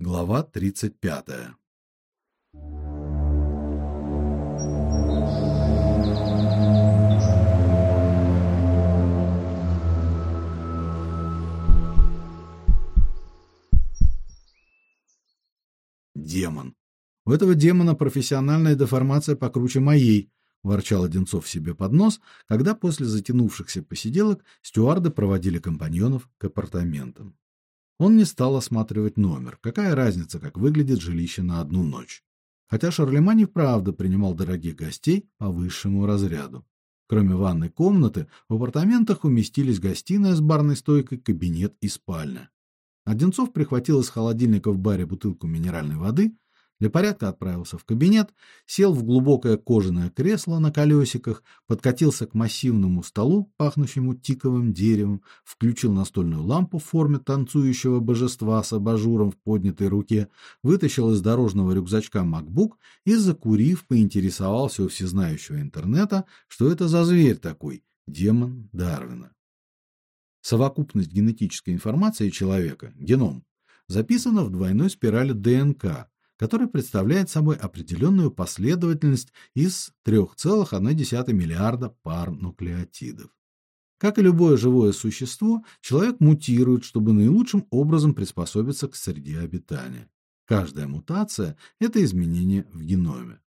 Глава 35. Демон. У этого демона профессиональная деформация покруче моей, ворчал Одинцов себе под нос, когда после затянувшихся посиделок стюарды проводили компаньонов к апартаментам. Он не стал осматривать номер. Какая разница, как выглядит жилище на одну ночь? Хотя Шарлемань и правда принимал дорогих гостей по высшему разряду. Кроме ванной комнаты, в апартаментах уместились гостиная с барной стойкой, кабинет и спальня. Одинцов прихватил из холодильника в баре бутылку минеральной воды, для порядка отправился в кабинет, сел в глубокое кожаное кресло на колесиках, подкатился к массивному столу, пахнущему тиковым деревом, включил настольную лампу в форме танцующего божества с абажуром в поднятой руке, вытащил из дорожного рюкзачка MacBook и закурив, поинтересовался у всезнающего интернета, что это за зверь такой, демон Дарвина. Совокупность генетической информации человека, геном, записана в двойной спирали ДНК, который представляет собой определенную последовательность из 3,1 миллиарда пар нуклеотидов. Как и любое живое существо, человек мутирует, чтобы наилучшим образом приспособиться к среде обитания. Каждая мутация это изменение в геноме.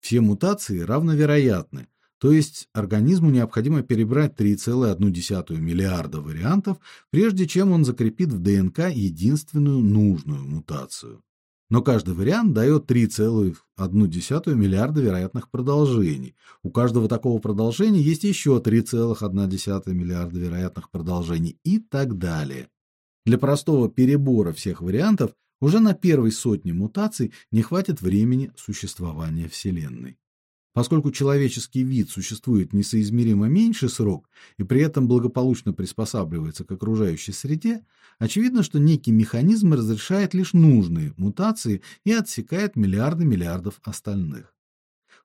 Все мутации равновероятны, то есть организму необходимо перебрать 3,1 миллиарда вариантов, прежде чем он закрепит в ДНК единственную нужную мутацию но каждый вариант дает 3,1 миллиарда вероятных продолжений. У каждого такого продолжения есть еще 3,1 миллиарда вероятных продолжений и так далее. Для простого перебора всех вариантов уже на первой сотне мутаций не хватит времени существования Вселенной. Поскольку человеческий вид существует несоизмеримо меньший срок и при этом благополучно приспосабливается к окружающей среде, очевидно, что некий механизм разрешает лишь нужные мутации и отсекает миллиарды миллиардов остальных.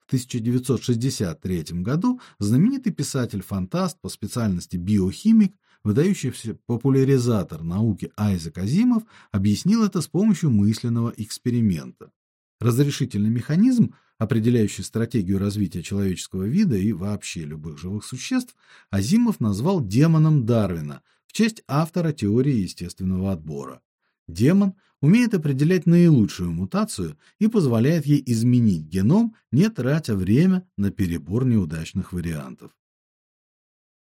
В 1963 году знаменитый писатель-фантаст по специальности биохимик, выдающийся популяризатор науки Айзек Азимов, объяснил это с помощью мысленного эксперимента. Разрешительный механизм определяющий стратегию развития человеческого вида и вообще любых живых существ, Азимов назвал демоном Дарвина в честь автора теории естественного отбора. Демон умеет определять наилучшую мутацию и позволяет ей изменить геном, не тратя время на перебор неудачных вариантов.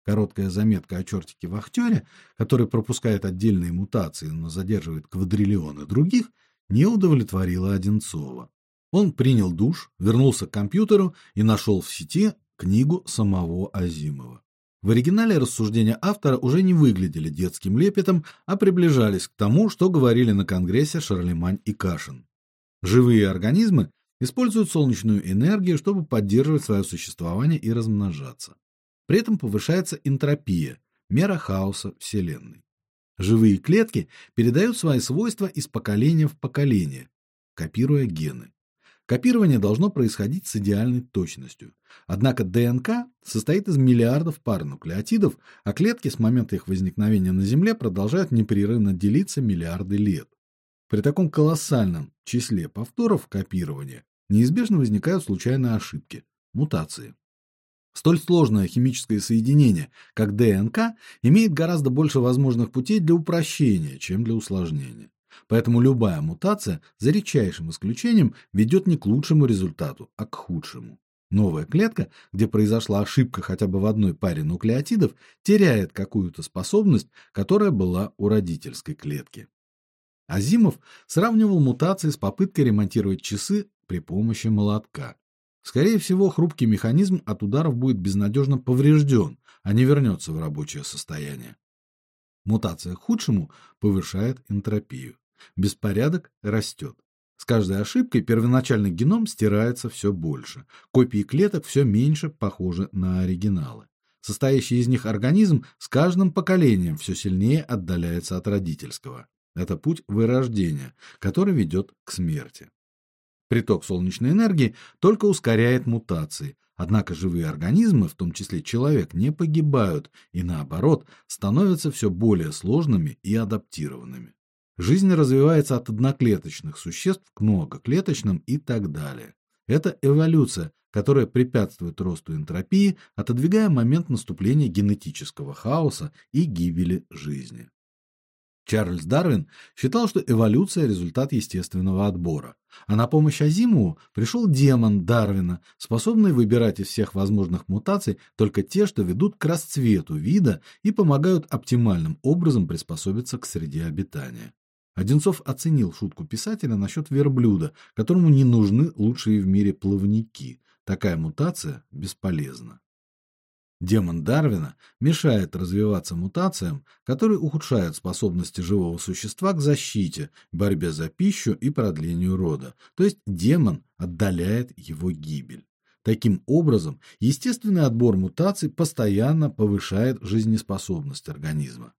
Короткая заметка о чертике вахтере, который пропускает отдельные мутации, но задерживает квадриллионы других, не удовлетворила Одинцова. Он принял душ, вернулся к компьютеру и нашел в сети книгу самого Азимова. В оригинале рассуждения автора уже не выглядели детским лепетом, а приближались к тому, что говорили на конгрессе Шарлемань и Кашин. Живые организмы используют солнечную энергию, чтобы поддерживать свое существование и размножаться. При этом повышается энтропия, мера хаоса Вселенной. Живые клетки передают свои свойства из поколения в поколение, копируя гены. Копирование должно происходить с идеальной точностью. Однако ДНК состоит из миллиардов пар нуклеотидов, а клетки с момента их возникновения на Земле продолжают непрерывно делиться миллиарды лет. При таком колоссальном числе повторов копирования неизбежно возникают случайные ошибки, мутации. Столь сложное химическое соединение, как ДНК, имеет гораздо больше возможных путей для упрощения, чем для усложнения. Поэтому любая мутация, за редчайшим исключением, ведет не к лучшему результату, а к худшему. Новая клетка, где произошла ошибка хотя бы в одной паре нуклеотидов, теряет какую-то способность, которая была у родительской клетки. Азимов сравнивал мутации с попыткой ремонтировать часы при помощи молотка. Скорее всего, хрупкий механизм от ударов будет безнадежно поврежден, а не вернется в рабочее состояние. Мутация к худшему повышает энтропию. Беспорядок растет. С каждой ошибкой первоначальный геном стирается все больше. Копии клеток все меньше похожи на оригиналы. Состоящий из них организм с каждым поколением все сильнее отдаляется от родительского. Это путь вырождения, который ведет к смерти. Приток солнечной энергии только ускоряет мутации, однако живые организмы, в том числе человек, не погибают и наоборот, становятся все более сложными и адаптированными. Жизнь развивается от одноклеточных существ к многоклеточным и так далее. Это эволюция, которая препятствует росту энтропии, отодвигая момент наступления генетического хаоса и гибели жизни. Чарльз Дарвин считал, что эволюция результат естественного отбора, а на помощь Азимову пришел демон Дарвина, способный выбирать из всех возможных мутаций только те, что ведут к расцвету вида и помогают оптимальным образом приспособиться к среде обитания. Одинцов оценил шутку писателя насчет верблюда, которому не нужны лучшие в мире плавники. Такая мутация бесполезна. Демон Дарвина мешает развиваться мутациям, которые ухудшают способности живого существа к защите, борьбе за пищу и продлению рода. То есть демон отдаляет его гибель. Таким образом, естественный отбор мутаций постоянно повышает жизнеспособность организма.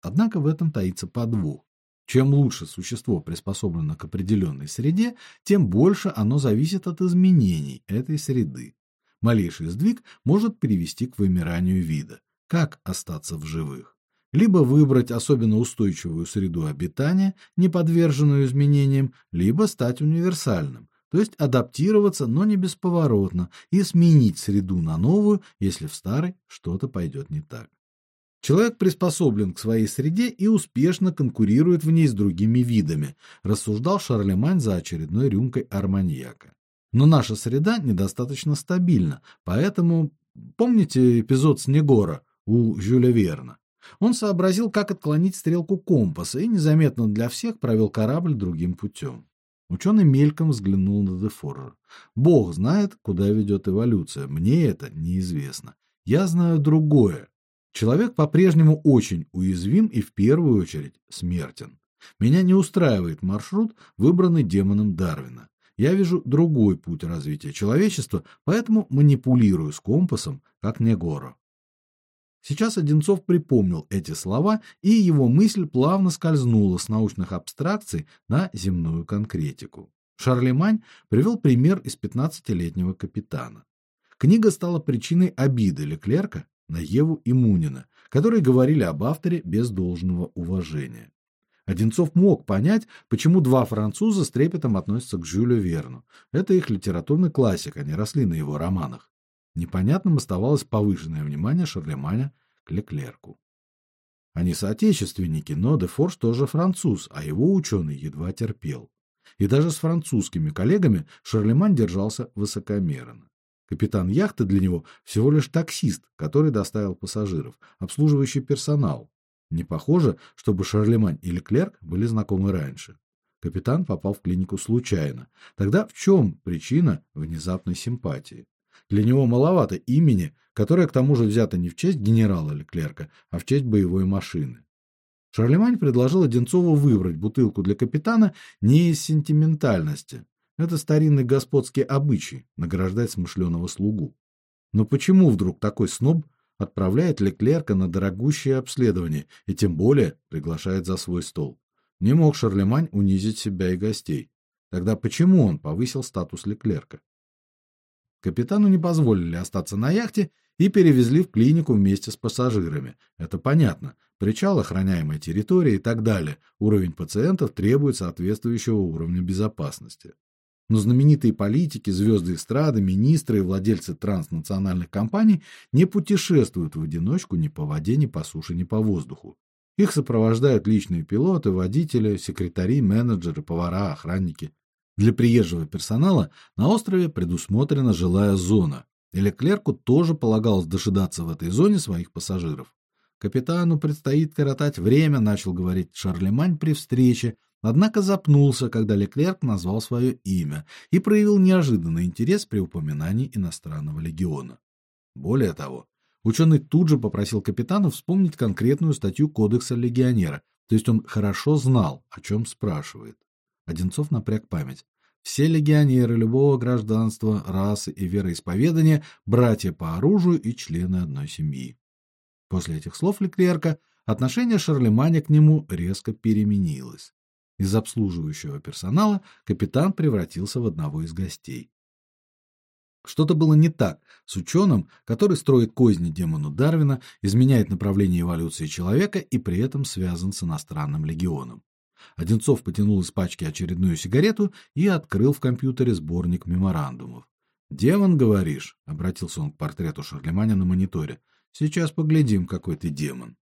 Однако в этом таится подвох. Чем лучше существо приспособлено к определенной среде, тем больше оно зависит от изменений этой среды. Малейший сдвиг может привести к вымиранию вида. Как остаться в живых? Либо выбрать особенно устойчивую среду обитания, не подверженную изменениям, либо стать универсальным, то есть адаптироваться, но не бесповоротно, и сменить среду на новую, если в старой что-то пойдет не так. Человек приспособлен к своей среде и успешно конкурирует в ней с другими видами, рассуждал Шарлемань за очередной рюмкой арманьяка. Но наша среда недостаточно стабильна, поэтому помните эпизод Снегора у Жюля Верна? Он сообразил, как отклонить стрелку компаса и незаметно для всех провел корабль другим путем. Ученый мельком взглянул на Дефорра. Бог знает, куда ведет эволюция. Мне это неизвестно. Я знаю другое. Человек по-прежнему очень уязвим и в первую очередь смертен. Меня не устраивает маршрут, выбранный демоном Дарвина. Я вижу другой путь развития человечества, поэтому манипулирую с компасом, как Негоро. Сейчас Одинцов припомнил эти слова, и его мысль плавно скользнула с научных абстракций на земную конкретику. Шарлемань привел пример из пятнадцатилетнего капитана. Книга стала причиной обиды Леклерка на Еву и Мунина, которые говорили об авторе без должного уважения. Одинцов мог понять, почему два француза с трепетом относятся к Жюлю Верну. Это их литературный классик, они росли на его романах. Непонятным оставалось повышенное внимание Шарлеманя к Леклерку. Они соотечественники, но де Форж тоже француз, а его ученый едва терпел. И даже с французскими коллегами Шарлемань держался высокомерно. Капитан яхты для него всего лишь таксист, который доставил пассажиров, обслуживающий персонал, не похоже, чтобы Шарлемань или Клерк были знакомы раньше. Капитан попал в клинику случайно. Тогда в чем причина внезапной симпатии? Для него маловато имени, которое к тому же взято не в честь генерала или Клерка, а в честь боевой машины. Шарлемань предложил Одинцову выбрать бутылку для капитана не из сентиментальности. Это старинный господский обычай награждать смышленого слугу. Но почему вдруг такой сноб отправляет Леклерка на дорогущее обследование и тем более приглашает за свой стол. Не мог Шарлемань унизить себя и гостей. Тогда почему он повысил статус Леклерка? Капитану не позволили остаться на яхте и перевезли в клинику вместе с пассажирами. Это понятно. Причал, охраняемая территория и так далее. Уровень пациентов требует соответствующего уровня безопасности. Но знаменитые политики, звезды эстрады, министры и владельцы транснациональных компаний не путешествуют в одиночку ни по воде, ни по суше, ни по воздуху. Их сопровождают личные пилоты, водители, секретари, менеджеры, повара, охранники. Для приезжего персонала на острове предусмотрена жилая зона. И Леклерку тоже полагалось дожидаться в этой зоне своих пассажиров. Капитану предстоит коротать время, начал говорить Шарлемань при встрече, Однако запнулся, когда Леклерк назвал свое имя и проявил неожиданный интерес при упоминании иностранного легиона. Более того, ученый тут же попросил капитана вспомнить конкретную статью Кодекса легионера, то есть он хорошо знал, о чем спрашивает. Одинцов напряг память. Все легионеры любого гражданства, расы и вероисповедания братья по оружию и члены одной семьи. После этих слов Леклерка отношение Шарлеманя к нему резко переменилось. Из обслуживающего персонала капитан превратился в одного из гостей. Что-то было не так с ученым, который строит козни демону Дарвина, изменяет направление эволюции человека и при этом связан с иностранным легионом. Одинцов потянул из пачки очередную сигарету и открыл в компьютере сборник меморандумов. "Демон, говоришь?" обратился он к портрету Шарлеманя на мониторе. "Сейчас поглядим, какой ты демон".